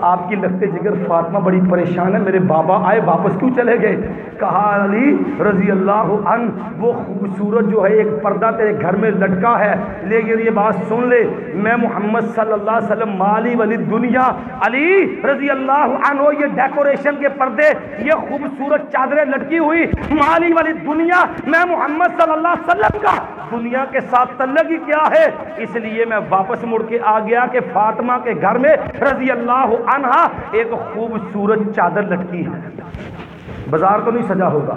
آپ کی لگتے جگر فاطمہ بڑی پریشان ہے، میرے بابا آئے، واپس کیوں چلے گئے؟ کہا، علی رضی اللہ عنہ، وہ خوبصورت جو ہے، ایک پردہ تیرے گھر میں لٹکا ہے۔ لیکن یہ بات سن لے۔ میں محمد صلی اللہ علیہ وسلم، مالی ولی دنیا، علی رضی اللہ عنہ، یہ ڈیکوریشن کے پردے، یہ خوبصورت چادریں لٹکی ہوئی۔ مالی ولی دنیا، میں محمد صلی اللہ علیہ وسلم کا۔ دنیا کے ساتھ تعلق ہی کیا ہے؟ اس لیے میں واپس مڑ کے آ گیا کہ فاطمہ کے گھر میں رضی اللہ عنہا ایک خوبصورت چادر لٹکی ہے۔ بازار تو نہیں سجا ہوگا۔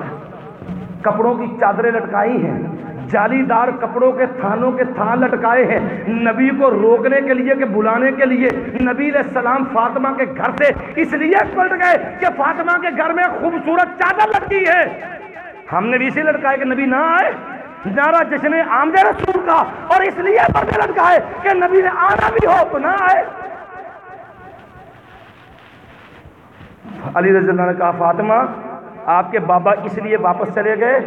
کپڑوں کی چادریں لٹکائی ہیں۔ جالی دار کپڑوں کے تھانوں کے تھان لٹکائے ہیں۔ نبی کو روکنے کے لیے کہ بلانے کے لیے۔ نبی علیہ السلام فاطمہ کے گھر سے اس لیے پلٹ گئے کہ فاطمہ کے گھر میں خوبصورت چادر لٹکی ہے۔ ہم نے بھی اسی لٹکائے کہ نبی نہ آئے۔ نارا جشن آمد رسول کا اور اس لیے پردے لٹکائے کہ نبی نے آنا بھی ہو تو نہ آئے۔ علی رضی اللہ نے کہا فاطمہ آپ کے بابا اس لیے واپس چلے گئے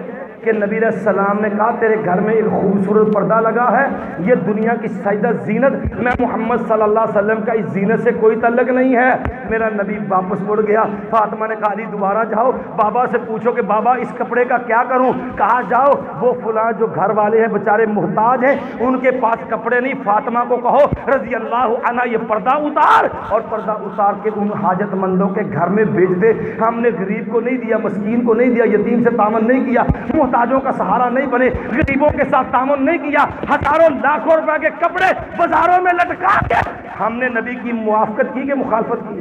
کہ نبی علیہ السلام نے کہا، تیرے گھر میں ایک خوبصورت پردہ لگا ہے، یہ دنیا کی سجدہ زینت، میں محمد صلی اللہ علیہ وسلم کا اس زینت سے کوئی تعلق نہیں ہے. میرا نبی واپس مڑ گیا، فاطمہ نے کہا علی دوبارہ جاؤ، بابا سے پوچھو کہ بابا، اس کپڑے کا کیا کروں؟ کہا، جاؤ، وہ فلاں جو گھر والے ہیں، بیچارے محتاج ہیں، ان کے پاس کپڑے نہیں، فاطمہ کو کہو، رضی اللہ عنہ، یہ پردہ اتار اور پردہ اتار کے ان حاجت مندوں کے گھر میں بیچ دے۔ ہم نے غریب کو نہیں دیا، مسکین کو نہیں دیا، یتیم سے تعاون نہیں کیا محتاجوں کا سہارا نہیں بنے، غریبوں کے ساتھ تعاون نہیں کیا، ہزاروں لاکھوں روپے کے کپڑے بازاروں میں لٹکا کے ہم نے نبی کی موافقت کی کہ مخالفت کی۔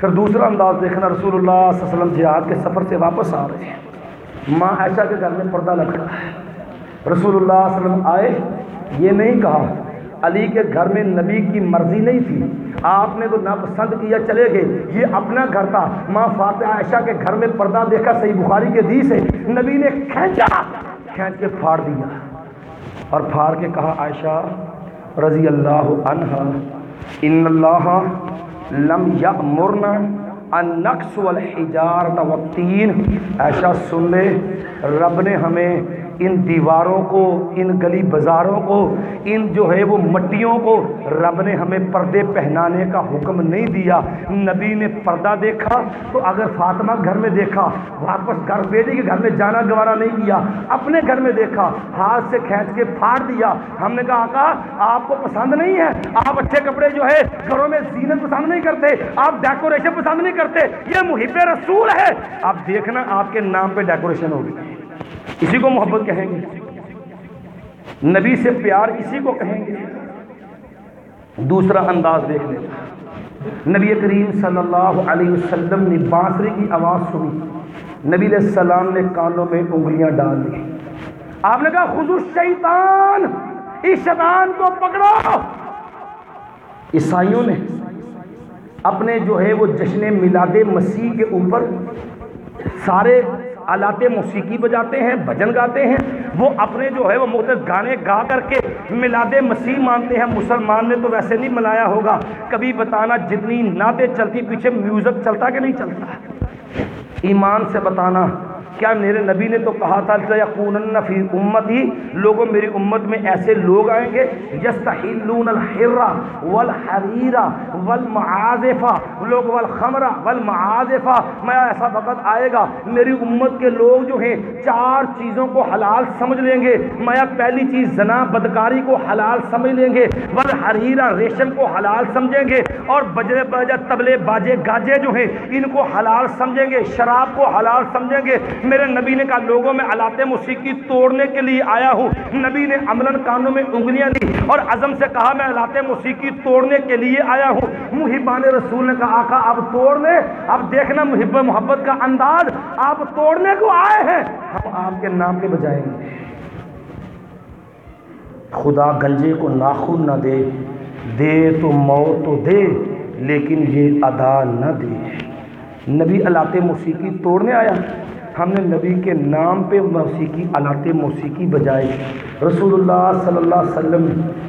پھر دوسرا انداز دیکھنا، رسول اللہ صلی اللہ علیہ وسلم جہاد کے سفر سے واپس آ رہے ہیں۔ ماں عائشہ کے گھر میں پردہ لٹکا۔ ہے رسول اللہ صلی اللہ علیہ وسلم آئے، یہ نہیں کہا علی کے گھر میں نبی کی مرضی نہیں تھی۔ آپ نے تو ناپسند کیا، چلے گئے۔ یہ اپنا گھر تھا۔ ماں فاطمہ عائشہ کے گھر میں پردہ دیکھا، صحیح بخاری کے دی سے نبی نے کھینچا، کھینچ کے پھاڑ دیا۔ اور پھاڑ کے کہا، عائشہ رضی اللہ عنہ ان اللہ لم یامرنا ان نقص والحجارت والتین ایشا سن لے، رب نے ہمیں ان دیواروں کو، ان گلی بازاروں کو، ان جو ہے وہ مٹیوں کو رب نے ہمیں پردے پہنانے کا حکم نہیں دیا، نبی نے پردہ دیکھا تو اگر فاطمہ گھر میں دیکھا، واپس گھر بیٹے کے گھر میں جانا گوارا نہیں کیا، اپنے گھر میں دیکھا، ہاتھ سے کھینچ کے پھاڑ دیا، ہم نے کہا آقا، آپ کو پسند نہیں ہے، آپ اچھے کپڑے جو ہے گھروں میں زینت پسند نہیں کرتے، آپ ڈیکوریشن پسند نہیں کرتے، یہ محب رسول ہے۔ آپ دیکھنا آپ کے نام پہ ڈیکوریشن ہوگی۔ اسی کو محبت کہیں گے۔ نبی سے پیار اسی کو کہیں گے۔ دوسرا انداز دیکھ لیں۔ نبی کریم صلی اللہ علیہ وسلم نے بانسری کی آواز سنی۔ نبی علیہ السلام نے کانوں میں انگلیاں ڈال دی۔ آپ نے کہا خود شیطان، اس شیطان کو پکڑو! عیسائیوں نے اپنے جو ہے وہ جشن میلاد مسیح کے اوپر سارے آلات موسیقی بجاتے ہیں، بھجن گاتے ہیں۔ وہ اپنے جو ہے، وہ مختلف گانے گا کر کے ملاد مسیح مانتے ہیں۔ مسلمان نے تو ویسے نہیں منایا ہوگا۔ کبھی بتانا جتنی نعتیں چلتی پیچھے میوزک چلتا کہ نہیں چلتا؟ ایمان سے بتانا۔ کیا میرے نبی نے تو کہا تھا یقون فی امت ہی لوگوں میری امت میں ایسے لوگ آئیں گے یستحلون الحرا والحریرا والمعازفہ لوگ والخمرہ والمعازفہ میں ایسا وقت آئے گا، میری امت کے لوگ جو ہیں چار چیزوں کو حلال سمجھ لیں گے، میں پہلی چیز زنا بدکاری کو حلال سمجھ لیں گے والحریرا ریشم کو حلال سمجھیں گے، اور بجرے بجے تبلے باجے گاجے جو ہیں ان کو حلال سمجھیں گے، شراب کو حلال سمجھیں گے میرے نبی نے کہا، لوگوں میں علات موسیقی توڑنے کے لیے آیا ہوں۔ نبی نے عملاً کانوں میں انگلیاں دی اور عزم سے کہا، میں علات موسیقی توڑنے کے لیے آیا ہوں۔ محبان رسول نے کہا، آقا آپ توڑ لیں اب دیکھنا محب، محبت کا انداز۔ آپ توڑنے کو آئے ہیں۔ ہم آپ کے نام کے بجائیں گے خدا گنجے کو ناخن نہ دے دے تو موت تو دے، لیکن یہ ادا نہ دے۔ نبی علات موسیقی توڑنے آیا۔ ہم نے نبی کے نام پہ موسیقی آلات موسیقی بجائے رسول اللہ صلی اللہ علیہ وسلم،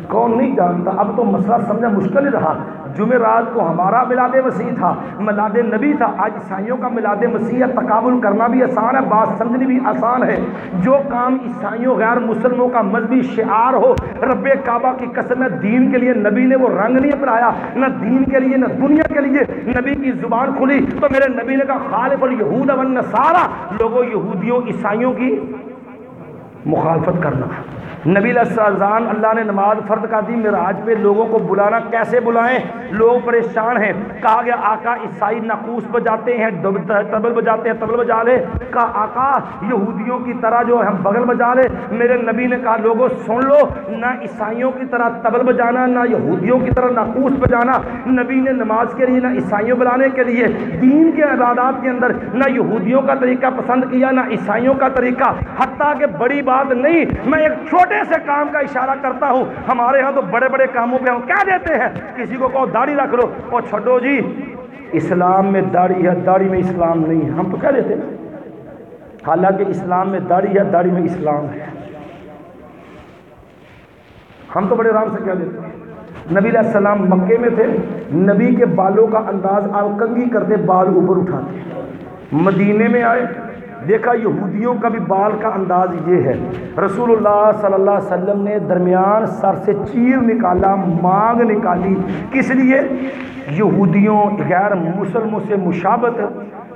کون نہیں جانتا؟ اب تو مسئلہ سمجھا مشکل ہی رہا۔ جمعرات کو ہمارا ملاد مسیح تھا، ملاد نبی تھا۔ آج عیسائیوں کا ملاد مسیح تقابل کرنا بھی آسان ہے، بات سمجھنی بھی آسان ہے۔ جو کام عیسائیوں غیر مسلموں کا مذہبی شعار ہو، رب کعبہ کی قسم دین کے لیے نبی نے وہ رنگ نہیں اپنایا، نہ دین کے لیے، نہ دنیا کے لیے۔ نبی کی زبان کھلی تو میرے نبی نے کہا خالف الہود ون سارا لوگوں یہودیوں، عیسائیوں کی مخالفت کرنا۔ نبی السلام اللہ نے نماز فرد کا دی، معراج پہ لوگوں کو بلانا کیسے بلائیں؟ لوگ پریشان ہیں۔ کہا گیا، آقا عیسائی نقوس بجاتے ہیں تبل بجاتے ہیں، تبل بجا لے۔ کہا، آقا، یہودیوں کی طرح جو ہم بغل بجا لے۔ میرے نبی نے کہا، لوگوں، سن لو، نہ عیسائیوں کی طرح تبل بجانا، نہ یہودیوں کی طرح نقوس بجانا۔ نبی نے نماز کے لیے نہ عیسائیوں بلانے کے لیے، دین کے عبادات کے اندر نہ یہودیوں کا طریقہ پسند کیا، نہ عیسائیوں کا طریقہ۔ حتیٰ کہ بڑی بات نہیں، میں ایک چھوٹے چھوٹے سے کام کا اشارہ کرتا ہوں۔ ہمارے ہاں تو بڑے بڑے کاموں پہ ہم کیا دیتے ہیں؟ کسی کو کہو داڑھی رکھ لو۔ اور چھٹو جی اسلام میں داڑھی ہے داڑھی میں اسلام نہیں ہے۔ ہم تو کیا دیتے ہیں؟ حالانکہ اسلام میں داڑھی ہے داڑھی میں اسلام ہے۔ ہم تو بڑے آرام سے کیا دیتے ہیں؟ نبی علیہ السلام مکے میں تھے۔ نبی کے بالوں کا انداز آپ کنگھی کرتے، بال اوپر اٹھاتے۔ مدینے میں آئے۔ دیکھا یہودیوں کا بھی بال کا انداز یہ ہے۔ رسول اللہ صلی اللہ علیہ وسلم نے درمیان سر سے چیر نکالا، مانگ نکالی۔ کس لیے؟ یہودیوں غیر مسلموں سے مشابت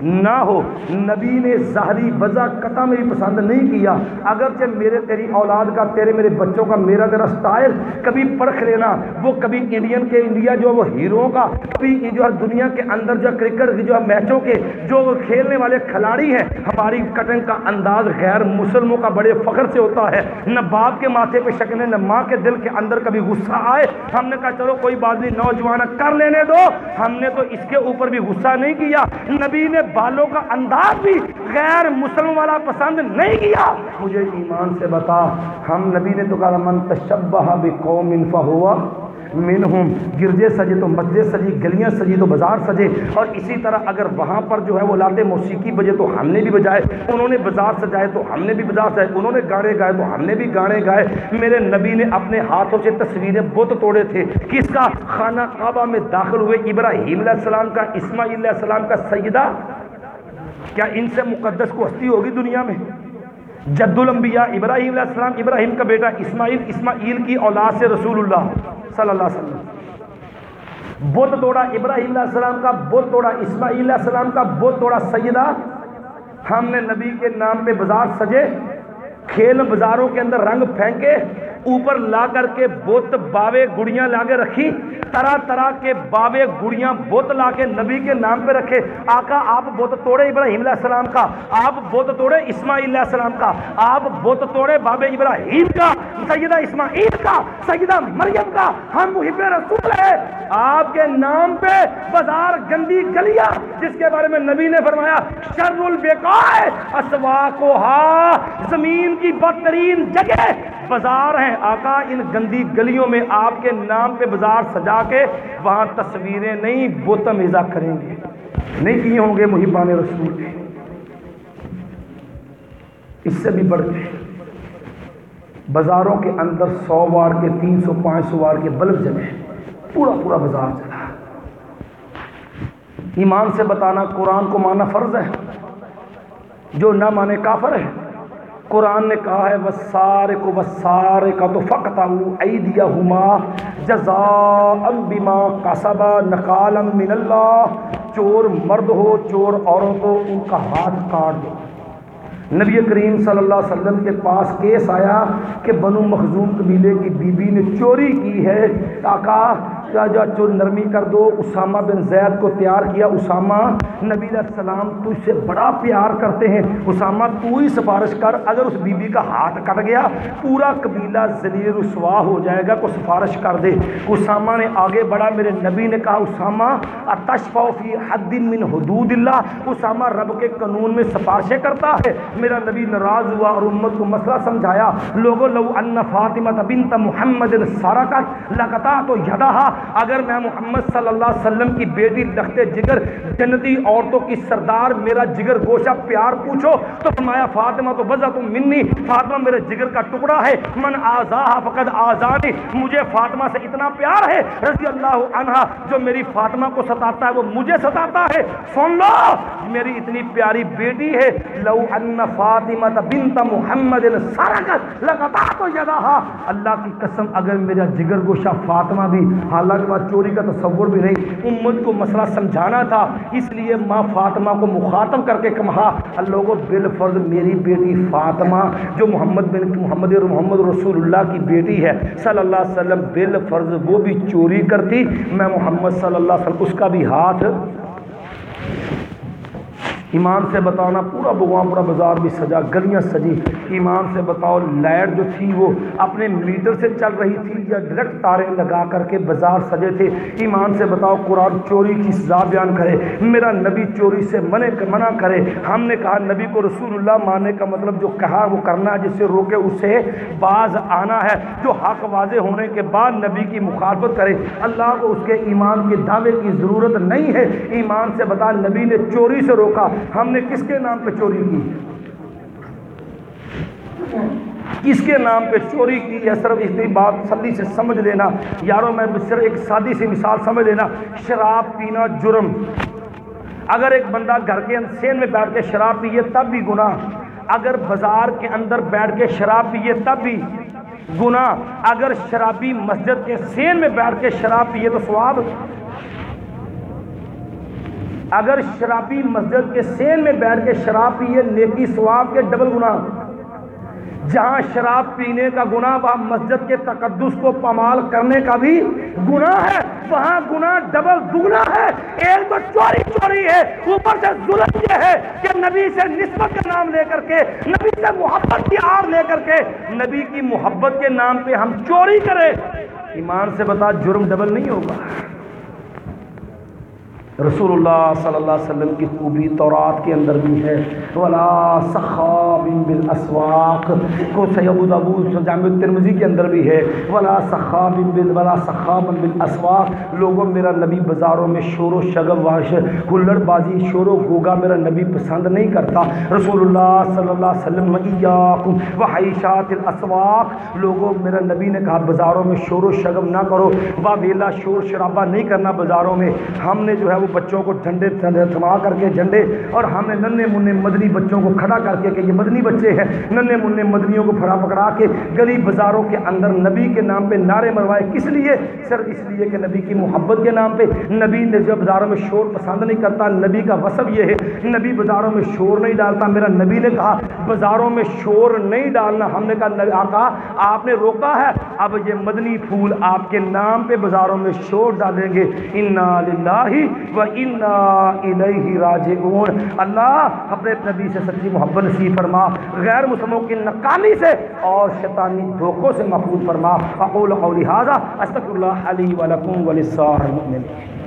نہ ہو۔ نبی نے ظاہری وضع قطع میری پسند نہیں کیا۔ اگرچہ میرے تیری اولاد کا، تیرے میرے بچوں کا میرا تیرا سٹائل کبھی پرکھ لینا، وہ کبھی انڈین کے انڈیا جو وہ ہیرو کا، کبھی جو ہے دنیا کے اندر جو کرکٹ جو ہے میچوں کے جو کھیلنے والے کھلاڑی ہیں، ہماری کٹنگ کا انداز غیر مسلموں کا بڑے فخر سے ہوتا ہے۔ نہ باپ کے ماتھے پہ شکنے نہ ماں کے دل کے اندر کبھی غصہ آئے۔ ہم نے کہا، چلو کوئی بات نہیں نوجوان کر لینے دو۔ ہم نے تو اس کے اوپر بھی غصہ نہیں کیا۔ نبی نے بالوں کا انداز بھی غیر مسلم والا پسند نہیں کیا۔ مجھے ایمان سے بتا، ہم نبی نے تو کہا، من تشبہ بقوم فہوا منہم گرجے سجے تو مسجد سجی گلیاں سجی تو بازار سجے۔ اور اسی طرح اگر وہاں پر جو ہے وہ لاتے موسیقی بجے تو ہم نے بھی بجائے۔ انہوں نے بازار سجائے تو ہم نے بھی بازار سجائے۔ انہوں نے گانے گائے تو ہم نے بھی گانے گائے۔ میرے نبی نے اپنے ہاتھوں سے تصویریں بت توڑے تھے۔ کس کا؟ خانہ کعبہ میں داخل ہوئے ابراہیم علیہ السلام کا، اسماعیل علیہ السلام کا سیدہ۔ کیا ان سے مقدس کو ہستی ہوگی دنیا میں؟ جد الانبیاء ابراہیم علیہ السلام، ابراہیم کا بیٹا اسماعیل اسماعیل کی اولاد سے رسول اللہ صلی اللہ علیہ وسلم۔ بت توڑا ابراہیم علیہ السلام کا، بت توڑا اسماعیل علیہ السلام کا، بت توڑا سیدہ۔ ہم نے نبی کے نام پہ بازار سجے، کھیل بازاروں کے اندر رنگ پھینکے اوپر لا کر کے بت باوے گڑیاں لا کے رکھی، طرح طرح کے باوے گڑیاں بت لا کے نبی کے نام پہ رکھے۔ آقا، آپ بت توڑے ابراہیم علیہ السلام کا، آپ بت توڑے اسماعیل علیہ السلام کا، آپ بت توڑے بابے ابراہیم کا۔ سیدہ اسماعیل کا، سیدہ مریم کا ہم محب رسول ہے آپ کے نام پہ بازار گندی گلیاں، جس کے بارے میں نبی نے فرمایا، شر البیکائے اسواقوہا زمین کی بدترین جگہ بازار ہیں۔ آقا، ان گندی گلیوں میں آپ کے نام پہ بازار سجا کے وہاں تصویریں نہیں، بوتم ایزا کریں گے۔ نہیں کیے ہوں گے محبان رسول۔ اس سے بھی بڑھ کے۔ بازاروں کے اندر سو وار کے، تین سو، پانچ سو وار کے بلب جلے پورا پورا بازار چلا ایمان سے بتانا قرآن کو مانا فرض ہے۔ جو نہ مانے کافر ہے۔ قرآن نے کہا ہے وسارے کو وسارے کا تو فقط دیا ہما جزا بما کسبا نقالم من اللہ چور مرد ہو، چور عورت ہو، ان کا ہاتھ کاٹ دو۔ نبی کریم صلی اللہ علیہ وسلم کے پاس کیس آیا کہ بنو مخزوم قبیلے کی بی بی نے چوری کی ہے۔ آقا جا جو نرمی کر دو، اسامہ بن زید کو تیار کیا۔ اسامہ نبی علیہ السلام تو اس سے بڑا پیار کرتے ہیں۔ اسامہ، تو ہی سفارش کر، اگر اس بی بی کا ہاتھ کٹ گیا، پورا قبیلہ ذلیل رسوا ہو جائے گا کو سفارش کر دے۔ اسامہ نے آگے بڑھا، میرے نبی نے کہا، اسامہ اتشفا فی حد من حدود اللہ۔ اسامہ رب کے قانون میں سفارشیں کرتا ہے۔ میرا نبی ناراض ہوا اور امت کو مسئلہ سمجھایا۔ لوگوں، لو ان فاطمہ بنت محمد سارکت لقطا تو یدہ اگر میں محمد صلی اللہ علیہ وسلم کی بیٹی لختے جگر جنتی عورتوں کی سردار، میرا جگر گوشہ پیار پوچھو۔ تو فرمایا، فاطمہ تو بزا تم منی۔ فاطمہ میرے جگر کا ٹکڑا ہے۔ من آزا فقد آزادی مجھے فاطمہ سے اتنا پیار ہے، رضی اللہ عنہ جو میری فاطمہ کو ستاتا ہے، وہ مجھے ستاتا ہے۔ سن لو، میری اتنی پیاری بیٹی ہے۔ لو ان فاطمہ بنت محمد سرکت لگتا تو یدہا۔ اللہ کی قسم، اگر میرا جگر گوشہ فاطمہ بھی، حالانکہ چوری کا تصور بھی نہیں، امت کو مسئلہ سمجھانا تھا۔ اس لیے ماں فاطمہ کو مخاطب کر کے کہا اللہ کو بالفرض میری بیٹی فاطمہ، جو محمد بن محمد محمد رسول اللہ کی بیٹی ہے، صلی اللہ علیہ وسلم بالفرض وہ بھی چوری کرتی، میں محمد صلی اللہ علیہ وسلم اس کا بھی ہاتھ ایمان سے بتانا، پورا بغوام پورا بازار بھی سجا، گلیاں سجی۔ ایمان سے بتاؤ، لائٹ جو تھی وہ اپنے میٹر سے چل رہی تھی یا ڈائریکٹ تارے لگا کر کے بازار سجے تھے؟ ایمان سے بتاؤ، قرآن چوری کی سزا بیان کرے۔ میرا نبی چوری سے منع منع کرے۔ ہم نے کہا، نبی کو رسول اللہ ماننے کا مطلب جو کہا وہ کرنا جس سے روکے، اسے باز آنا ہے۔ جو حق واضح ہونے کے بعد نبی کی مخالفت کرے۔ اللہ کو اس کے ایمان کے دعوے کی ضرورت نہیں ہے۔ ایمان سے بتا، نبی نے چوری سے روکا۔ ہم نے کس کے نام پہ چوری کی؟ کس کے نام پہ چوری کی؟ ہے صرف اتنی بات سلی سے سمجھ لینا۔ یارو، میں صرف ایک سادی سی مثال سمجھ لینا۔ شراب پینا جرم۔ اگر ایک بندہ گھر کے سین میں بیٹھ کے شراب پیے، تب بھی گناہ۔ اگر بازار کے اندر بیٹھ کے شراب پیے، تب بھی گناہ۔ اگر شرابی مسجد کے سین میں بیٹھ کے شراب پیے، تو سواب اگر شرابی مسجد کے سین میں بیٹھ کے شراب پیے، نیکی سواب کے ڈبل گنا جہاں شراب پینے کا گناہ، وہاں مسجد کے تقدس کو پمال کرنے کا بھی گناہ ہے۔ وہاں گناہ ڈبل دگنا ہے۔ ایک تو چوری چوری ہے۔ اوپر سے ظلم یہ ہے کہ نبی سے نسبت کا نام لے کر کے، نبی سے محبت کی آر لے کر کے نبی کی محبت کے نام پہ ہم چوری کریں۔ ایمان سے بتا، جرم ڈبل نہیں ہوگا۔ رسول اللہ صلی اللہ علیہ وسلم کی خوبی تورات کے اندر بھی ہے۔ ولا صخاب بالاسواق کو سید ابو جامع ترمزی کے اندر بھی ہے. ولا صخاب بال، ولا صخاب بالاسواق لوگوں، میرا نبی بازاروں میں شور و شگم واش ہلڑ بازی، شور و گوگا میرا نبی پسند نہیں کرتا. رسول اللہ صلی اللہ علیہ وسلم ایاکم وحیشات الاسواق لوگوں، میرا نبی نے کہا، بازاروں میں شور و شگم نہ کرو. با ویلا شور شرابہ نہیں کرنا بازاروں میں. ہم نے جو ہے وہ بچوں کو جھنڈے تھما کر کے جھنڈے، اور ہم نے ننے منع مدنی بچوں کو کھڑا کر کے کہ یہ مدنی مدنی بچے ہیں۔ ننے منع مدنیوں کو پھڑا پکڑا کے گلی بازاروں کے اندر نبی کے نام پہ نعرے مروائے۔ کس لیے؟ سر اس لیے کہ نبی کی محبت کے نام پہ۔ نبی نے جو بازاروں میں شور پسند نہیں کرتا، نبی کا وصف یہ ہے۔ نبی بازاروں میں شور نہیں ڈالتا۔ میرا نبی نے کہا، بازاروں میں شور نہیں ڈالنا۔ ہم نے کہا آقا، آپ نے روکا ہے۔ اب یہ مدنی پھول آپ کے نام پہ بازاروں میں شور ڈالیں گے۔ انا للہ و انا الیہ راجعون۔ اللہ اپنے نبی سے سچی محبت نصیب فرما۔ غیر مسلموں کی ناکامی سے اور شیطانی دھوکوں سے محفوظ فرما۔ اقول قولی هذا، استغفر الله علیہ ولکم وللسائر المؤمنين